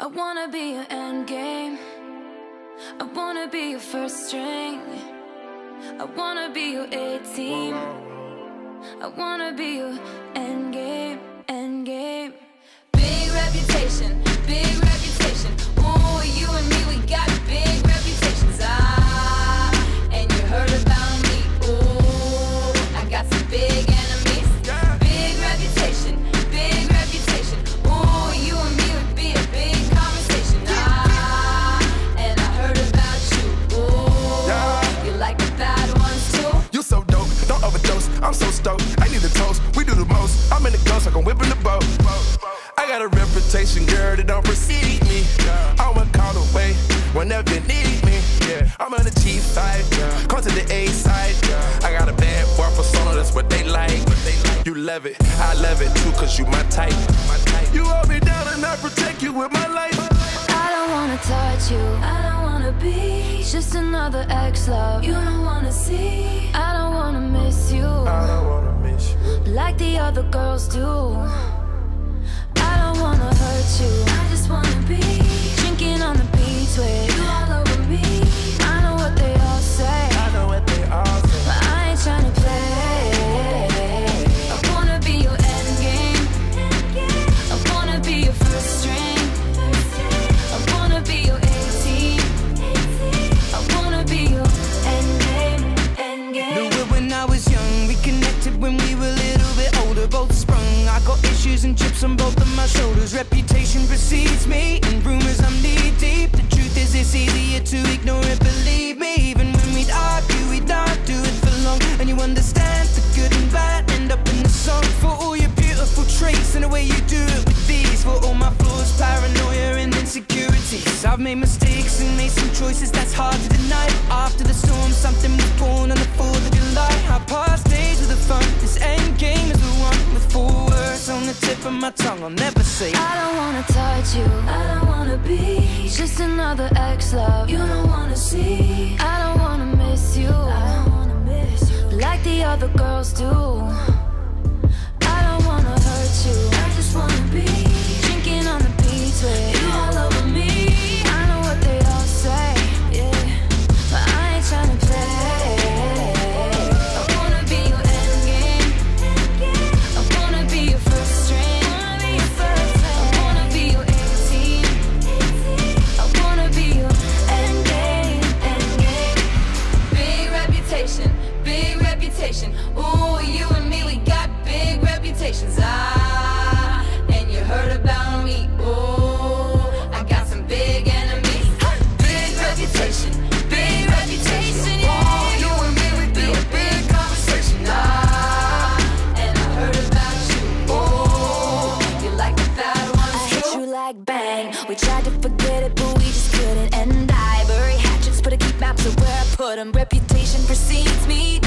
I wanna be your end game. I wanna be your first string. I wanna be your A team. I wanna be your end game, end game. Girl, that don't precede me. I'm a call away whenever you need me. Yeah, I'm on the G side, come to the A side. I got a bad boy persona, that's what they like. You love it, I love it too, cause you my type. You hold me down and I protect you with my life. I don't wanna touch you. I don't wanna be just another ex love. You don't wanna see. I don't wanna miss you I don't wanna miss you. like the other girls do. On both of my shoulders. Reputation precedes me, and rumors I'm knee deep. The truth is, it's easier to ignore it. Believe me, even when we'd argue, we'd not do it for long. And you understand the good and bad end up in the song. For all your beautiful traits and the way you do it with these. For all my flaws, paranoia, and insecurities. I've made mistakes and made some choices that's hard to deny. After the storm, something was born on the 4th tip of my tongue. I'll never say. I don't wanna touch you. I don't wanna be just another ex love. You don't wanna see. I don't wanna miss you. I don't wanna miss you like the other girls do. Like bang. We tried to forget it, but we just couldn't. And I bury hatchets, but I keep maps of where I put 'em. Reputation precedes me.